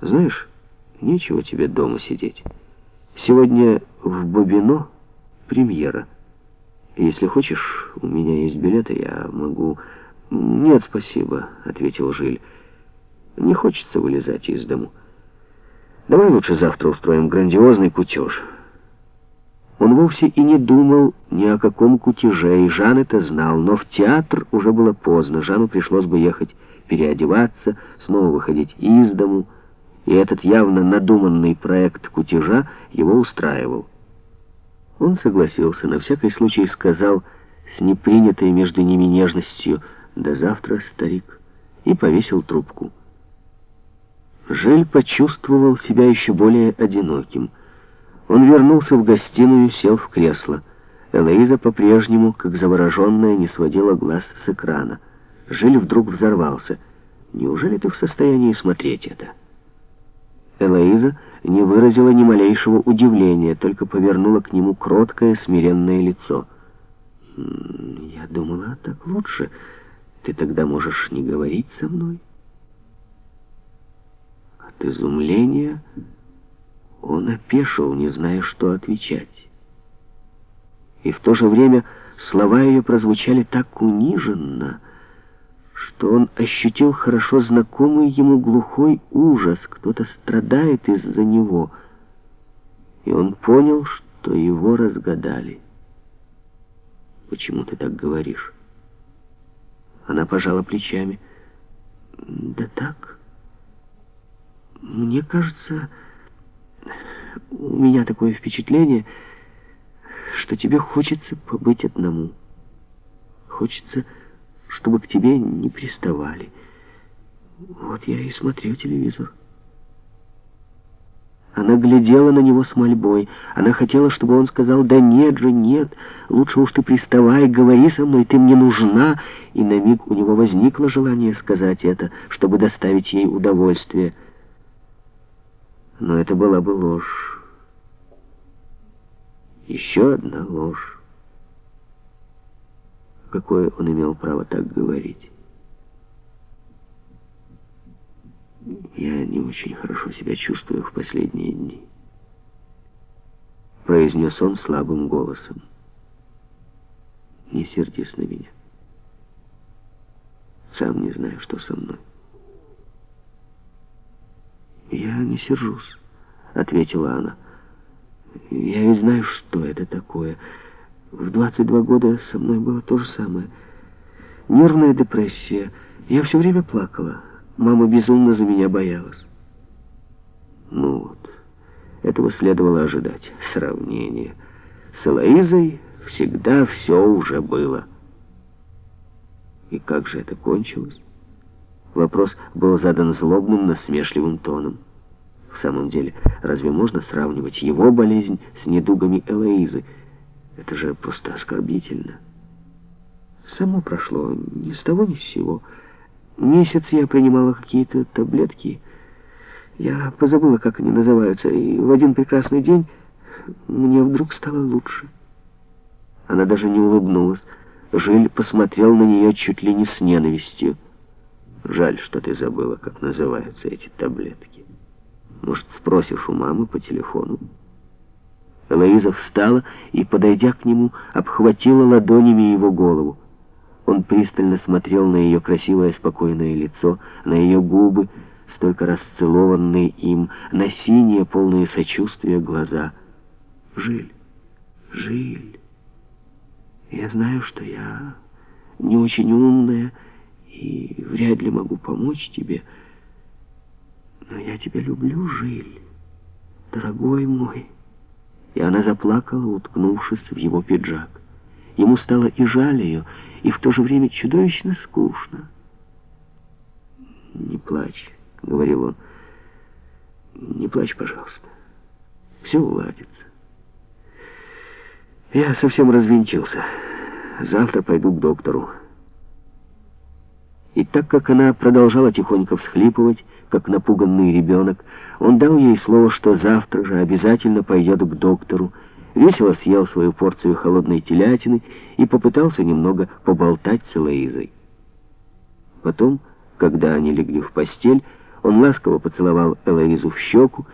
Знаешь, нечего тебе дома сидеть. Сегодня в Бобино премьера. Если хочешь, у меня есть билеты, я могу... Нет, спасибо, ответил Жиль. Не хочется вылезать из дому. Давай лучше завтра устроим грандиозный кутеж. Он вовсе и не думал ни о каком кутеже, и Жан это знал, но в театр уже было поздно. Жану пришлось бы ехать переодеваться, снова выходить из дому, и этот явно надуманный проект кутежа его устраивал. Он согласился, на всякий случай сказал с непринятой между ними нежностью «До завтра, старик», и повесил трубку. Жель почувствовал себя еще более одиноким. Он вернулся в гостиную, сел в кресло. Элоиза по-прежнему, как завороженная, не сводила глаз с экрана. Жиль вдруг взорвался. «Неужели ты в состоянии смотреть это?» Элоиза не выразила ни малейшего удивления, только повернула к нему кроткое, смиренное лицо. «Я думала, так лучше. Ты тогда можешь не говорить со мной?» От изумления он опешил, не зная, что отвечать. И в то же время слова ее прозвучали так униженно, что он ощутил хорошо знакомый ему глухой ужас. Кто-то страдает из-за него. И он понял, что его разгадали. «Почему ты так говоришь?» Она пожала плечами. «Да так. Мне кажется, у меня такое впечатление, что тебе хочется побыть одному. Хочется чтобы к тебе не приставали. Вот я и смотрю телевизор. Она глядела на него с мольбой. Она хотела, чтобы он сказал, «Да нет же, нет, лучше уж ты приставай, говори со мной, ты мне нужна». И на миг у него возникло желание сказать это, чтобы доставить ей удовольствие. Но это была бы ложь. Еще одна ложь. Какое он имел право так говорить? Я не очень хорошо себя чувствую в последние дни. Произнес он слабым голосом. Не сердись на меня. Сам не знаю, что со мной. «Я не сержусь», — ответила она. «Я ведь знаю, что это такое». В 22 года со мной было то же самое. Нервная депрессия. Я все время плакала. Мама безумно за меня боялась. Ну вот, этого следовало ожидать. Сравнение. С Элоизой всегда все уже было. И как же это кончилось? Вопрос был задан злобным, насмешливым тоном. В самом деле, разве можно сравнивать его болезнь с недугами Элоизы? Это же просто оскорбительно. Само прошло ни с того ни с сего. Месяц я принимала какие-то таблетки. Я позабыла, как они называются, и в один прекрасный день мне вдруг стало лучше. Она даже не улыбнулась. Жиль посмотрел на нее чуть ли не с ненавистью. Жаль, что ты забыла, как называются эти таблетки. Может, спросишь у мамы по телефону? Элоиза встала и, подойдя к нему, обхватила ладонями его голову. Он пристально смотрел на ее красивое спокойное лицо, на ее губы, столько расцелованные им, на синие, полные сочувствия глаза. «Жиль, Жиль, я знаю, что я не очень умная и вряд ли могу помочь тебе, но я тебя люблю, Жиль, дорогой мой» и она заплакала, уткнувшись в его пиджак. Ему стало и жаль ее, и в то же время чудовищно скучно. «Не плачь», — говорил он. «Не плачь, пожалуйста. Все уладится. Я совсем развинчился. Завтра пойду к доктору». И так как она продолжала тихонько всхлипывать, как напуганный ребенок, он дал ей слово, что завтра же обязательно пойдет к доктору, весело съел свою порцию холодной телятины и попытался немного поболтать с Элоизой. Потом, когда они легли в постель, Он ласково поцеловал Элоизу в щеку